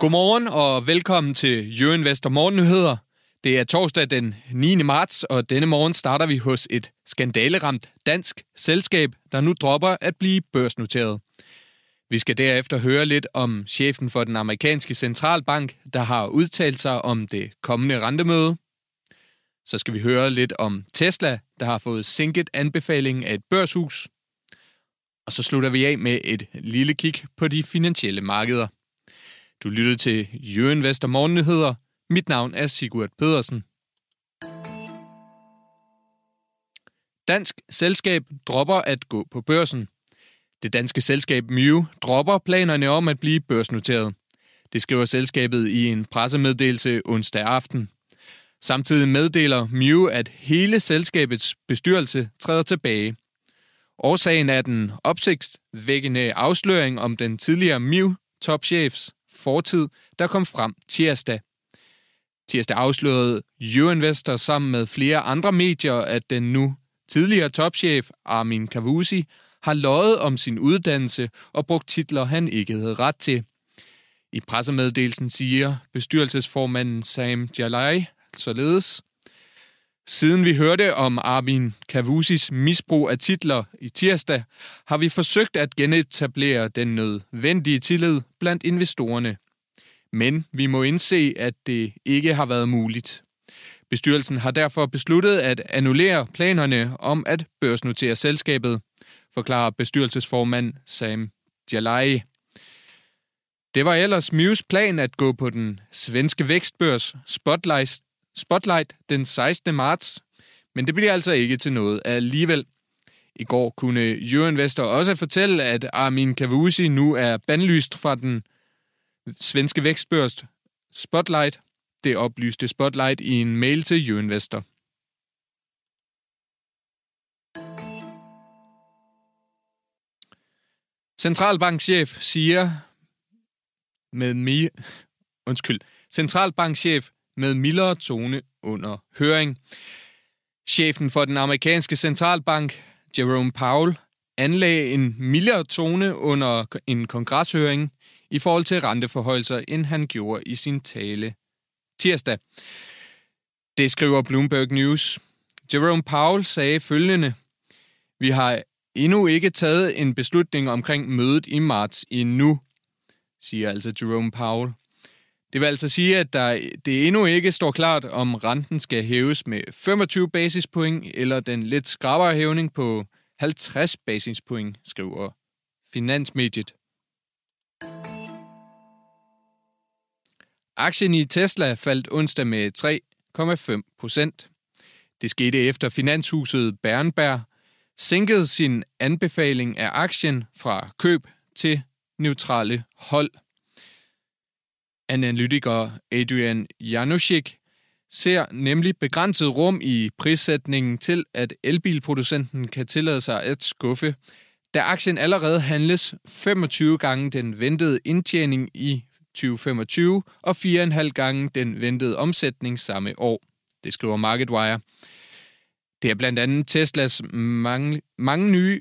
Godmorgen og velkommen til Jørgen Vester Morgennyheder. Det er torsdag den 9. marts, og denne morgen starter vi hos et skandaleramt dansk selskab, der nu dropper at blive børsnoteret. Vi skal derefter høre lidt om chefen for den amerikanske centralbank, der har udtalt sig om det kommende rentemøde. Så skal vi høre lidt om Tesla, der har fået sænket anbefalingen af et børshus. Og så slutter vi af med et lille kig på de finansielle markeder. Du lytter til Jørgen Vester Morgennyheder. Mit navn er Sigurd Pedersen. Dansk selskab dropper at gå på børsen. Det danske selskab Mew dropper planerne om at blive børsnoteret. Det skriver selskabet i en pressemeddelelse onsdag aften. Samtidig meddeler Mew, at hele selskabets bestyrelse træder tilbage. Årsagen er den opsigtsvækkende afsløring om den tidligere Mew topchefs fortid, der kom frem tirsdag. Tirsdag afslørede Euroinvestor sammen med flere andre medier, at den nu tidligere topchef Armin Kavusi har løjet om sin uddannelse og brugt titler, han ikke havde ret til. I pressemeddelelsen siger bestyrelsesformanden Sam Jalai således. Siden vi hørte om Armin Kavusis misbrug af titler i tirsdag, har vi forsøgt at genetablere den nødvendige tillid blandt investorerne. Men vi må indse, at det ikke har været muligt. Bestyrelsen har derfor besluttet at annullere planerne om at børsnotere selskabet, forklarer bestyrelsesformand Sam Jalai. Det var ellers Mews plan at gå på den svenske vækstbørs Spotlight Spotlight den 16. marts, men det bliver altså ikke til noget alligevel. I går kunne Euroinvestor også fortælle, at Armin Kavusi nu er bandlyst fra den svenske vækstbørs Spotlight. Det oplyste Spotlight i en mail til Euroinvestor. Centralbankchef siger med mi... Undskyld. Centralbankchef med mildere tone under høring. Chefen for den amerikanske centralbank, Jerome Powell, anlagde en mildere tone under en kongreshøring i forhold til renteforhøjelser, end han gjorde i sin tale tirsdag. Det skriver Bloomberg News. Jerome Powell sagde følgende. Vi har endnu ikke taget en beslutning omkring mødet i marts endnu, siger altså Jerome Powell. Det vil altså sige, at der, det endnu ikke står klart, om renten skal hæves med 25 basispoint eller den lidt skrabere hævning på 50 basispoint, skriver Finansmediet. Aktien i Tesla faldt onsdag med 3,5 procent. Det skete efter Finanshuset Bernberg sænkede sin anbefaling af aktien fra køb til neutrale hold – Analytiker Adrian Januszek ser nemlig begrænset rum i prissætningen til, at elbilproducenten kan tillade sig at skuffe, da aktien allerede handles 25 gange den ventede indtjening i 2025 og 4,5 gange den ventede omsætning samme år. Det skriver MarketWire. Det er blandt andet Teslas mange, mange nye,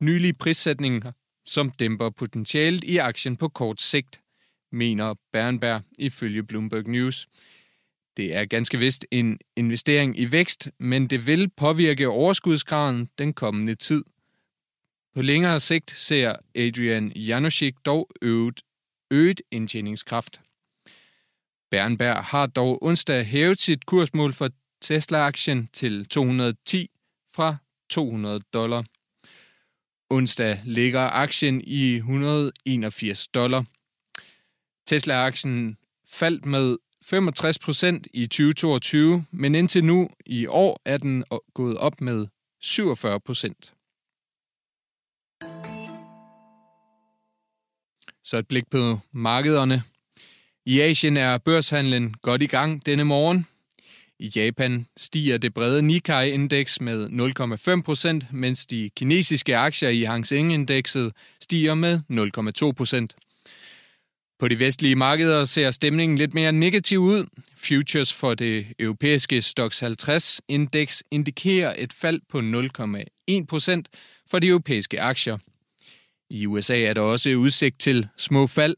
nylige prissætninger, som dæmper potentialet i aktien på kort sigt mener Bernberg ifølge Bloomberg News. Det er ganske vist en investering i vækst, men det vil påvirke overskudsgraden den kommende tid. På længere sigt ser Adrian Janosik dog øget, øget indtjeningskraft. Bernberg har dog onsdag hævet sit kursmål for Tesla-aktien til 210 fra 200 dollar. Onsdag ligger aktien i 181 dollar. Tesla-aktien faldt med 65 procent i 2022, men indtil nu i år er den gået op med 47 procent. Så et blik på markederne. I Asien er børshandlen godt i gang denne morgen. I Japan stiger det brede Nikkei-indeks med 0,5 procent, mens de kinesiske aktier i Hang Seng-indekset stiger med 0,2 procent. På de vestlige markeder ser stemningen lidt mere negativ ud. Futures for det europæiske Stoxx 50-indeks indikerer et fald på 0,1 procent for de europæiske aktier. I USA er der også udsigt til små fald.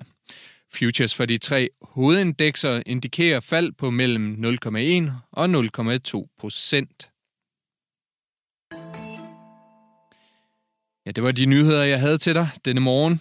Futures for de tre hovedindekser indikerer fald på mellem 0,1 og 0,2 procent. Ja, det var de nyheder, jeg havde til dig denne morgen.